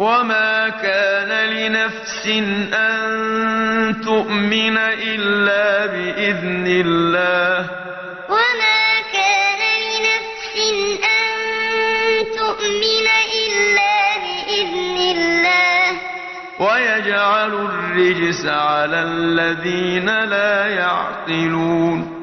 وما كان لنفس أن تؤمن إلا بإذن الله. وما كان لنفس أن تؤمن إلا بإذن الله. ويجعل الرجس على الذين لا يعقلون. ويجعل الرجس على